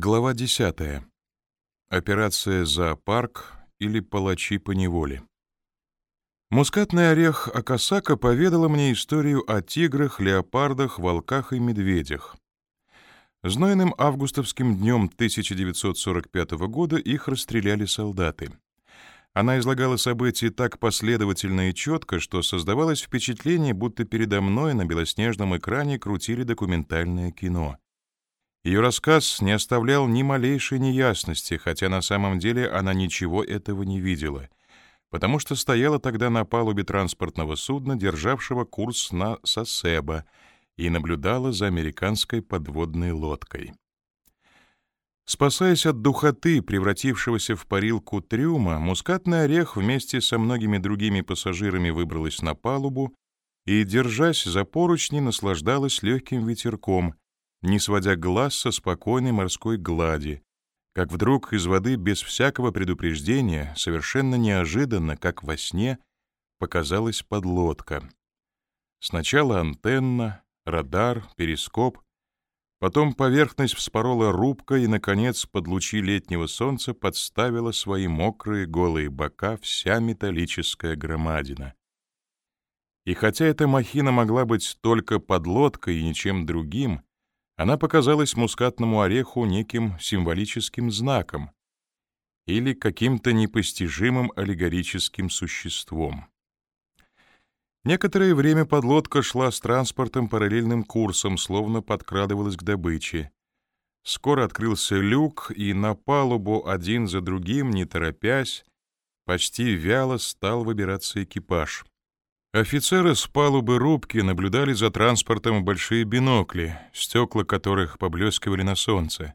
Глава 10. Операция «Зоопарк» или «Палачи по неволе». Мускатный орех Акасака поведала мне историю о тиграх, леопардах, волках и медведях. Знойным августовским днем 1945 года их расстреляли солдаты. Она излагала события так последовательно и четко, что создавалось впечатление, будто передо мной на белоснежном экране крутили документальное кино. Ее рассказ не оставлял ни малейшей неясности, хотя на самом деле она ничего этого не видела, потому что стояла тогда на палубе транспортного судна, державшего курс на Сосеба, и наблюдала за американской подводной лодкой. Спасаясь от духоты, превратившегося в парилку трюма, мускатный орех вместе со многими другими пассажирами выбралась на палубу и, держась за поручни, наслаждалась легким ветерком, не сводя глаз со спокойной морской глади, как вдруг из воды без всякого предупреждения, совершенно неожиданно, как во сне, показалась подлодка. Сначала антенна, радар, перископ, потом поверхность вспорола рубка и, наконец, под лучи летнего солнца подставила свои мокрые голые бока вся металлическая громадина. И хотя эта махина могла быть только подлодкой и ничем другим, она показалась мускатному ореху неким символическим знаком или каким-то непостижимым аллегорическим существом. Некоторое время подлодка шла с транспортом параллельным курсом, словно подкрадывалась к добыче. Скоро открылся люк, и на палубу один за другим, не торопясь, почти вяло стал выбираться экипаж. Офицеры с палубы рубки наблюдали за транспортом большие бинокли, стекла которых поблескивали на солнце.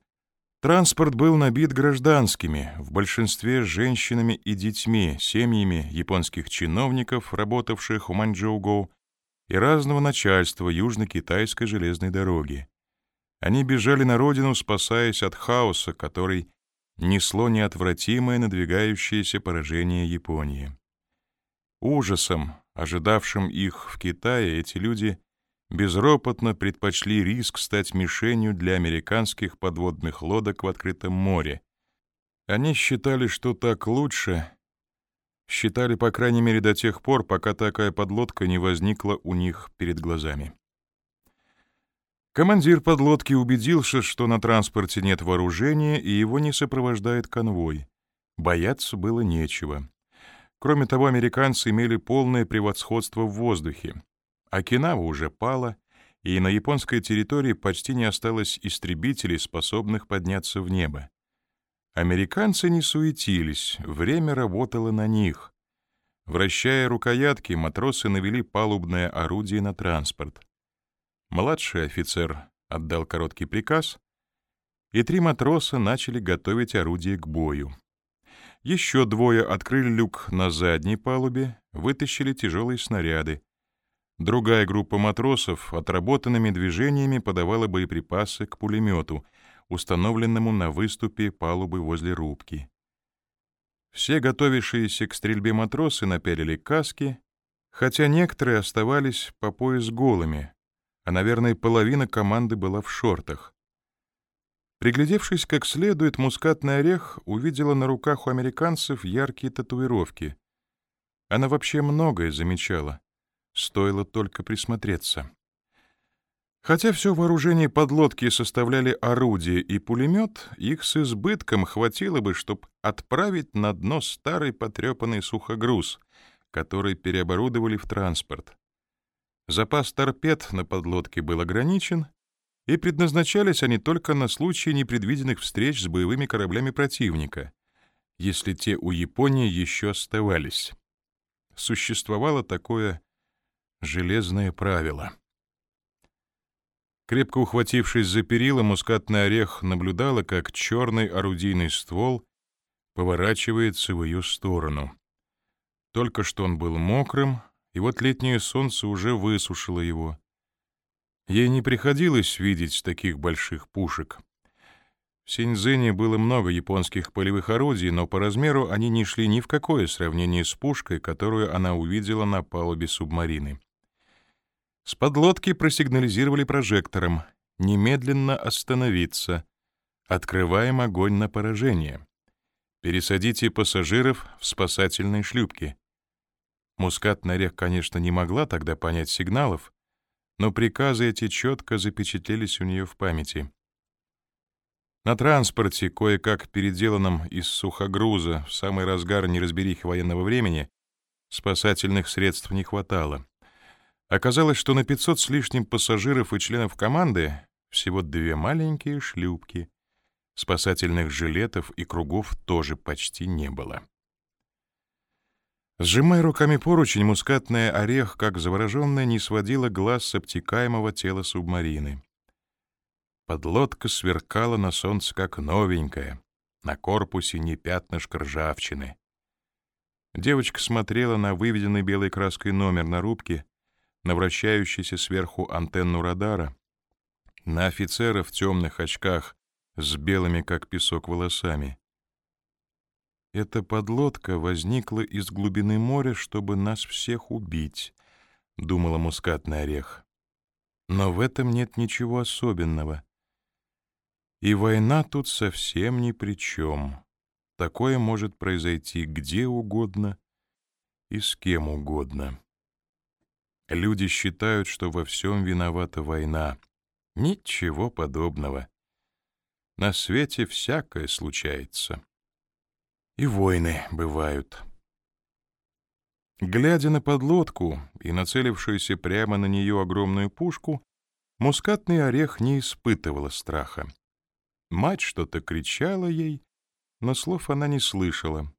Транспорт был набит гражданскими, в большинстве женщинами и детьми, семьями японских чиновников, работавших у Маньчжоу-Гоу, и разного начальства Южно-Китайской железной дороги. Они бежали на родину, спасаясь от хаоса, который несло неотвратимое надвигающееся поражение Японии. Ужасом, ожидавшим их в Китае, эти люди безропотно предпочли риск стать мишенью для американских подводных лодок в открытом море. Они считали, что так лучше, считали, по крайней мере, до тех пор, пока такая подлодка не возникла у них перед глазами. Командир подлодки убедился, что на транспорте нет вооружения и его не сопровождает конвой. Бояться было нечего. Кроме того, американцы имели полное превосходство в воздухе. Окинава уже пала, и на японской территории почти не осталось истребителей, способных подняться в небо. Американцы не суетились, время работало на них. Вращая рукоятки, матросы навели палубное орудие на транспорт. Младший офицер отдал короткий приказ, и три матроса начали готовить орудие к бою. Еще двое открыли люк на задней палубе, вытащили тяжелые снаряды. Другая группа матросов отработанными движениями подавала боеприпасы к пулемету, установленному на выступе палубы возле рубки. Все готовившиеся к стрельбе матросы напялили каски, хотя некоторые оставались по пояс голыми, а, наверное, половина команды была в шортах. Приглядевшись как следует, мускатный орех увидела на руках у американцев яркие татуировки. Она вообще многое замечала. Стоило только присмотреться. Хотя все вооружение подлодки составляли орудие и пулемет, их с избытком хватило бы, чтобы отправить на дно старый потрепанный сухогруз, который переоборудовали в транспорт. Запас торпед на подлодке был ограничен, и предназначались они только на случай непредвиденных встреч с боевыми кораблями противника, если те у Японии еще оставались. Существовало такое железное правило. Крепко ухватившись за перила, мускатный орех наблюдала, как черный орудийный ствол поворачивается в ее сторону. Только что он был мокрым, и вот летнее солнце уже высушило его — Ей не приходилось видеть таких больших пушек. В Синьцзине было много японских полевых орудий, но по размеру они не шли ни в какое сравнение с пушкой, которую она увидела на палубе субмарины. С подлодки просигнализировали прожектором «Немедленно остановиться», Открываем огонь на поражение. Пересадите пассажиров в спасательные шлюпки. Мускатный орех, конечно, не могла тогда понять сигналов, но приказы эти четко запечатлелись у нее в памяти. На транспорте, кое-как переделанном из сухогруза в самый разгар неразберихи военного времени, спасательных средств не хватало. Оказалось, что на 500 с лишним пассажиров и членов команды всего две маленькие шлюпки. Спасательных жилетов и кругов тоже почти не было. Сжимая руками поручень, мускатный орех, как завороженная, не сводила глаз с обтекаемого тела субмарины. Подлодка сверкала на солнце, как новенькая, на корпусе не пятнышко ржавчины. Девочка смотрела на выведенный белой краской номер на рубке, на вращающуюся сверху антенну радара, на офицера в темных очках с белыми, как песок, волосами. Эта подлодка возникла из глубины моря, чтобы нас всех убить, — думала мускатный орех. Но в этом нет ничего особенного. И война тут совсем ни при чем. Такое может произойти где угодно и с кем угодно. Люди считают, что во всем виновата война. Ничего подобного. На свете всякое случается. И войны бывают. Глядя на подлодку и нацелившуюся прямо на нее огромную пушку, мускатный орех не испытывала страха. Мать что-то кричала ей, но слов она не слышала.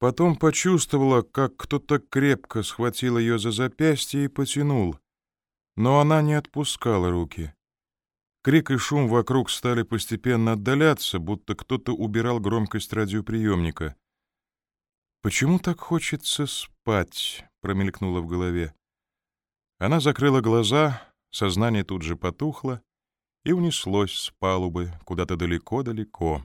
Потом почувствовала, как кто-то крепко схватил ее за запястье и потянул, но она не отпускала руки. Крик и шум вокруг стали постепенно отдаляться, будто кто-то убирал громкость радиоприемника. «Почему так хочется спать?» — промелькнуло в голове. Она закрыла глаза, сознание тут же потухло и унеслось с палубы куда-то далеко-далеко.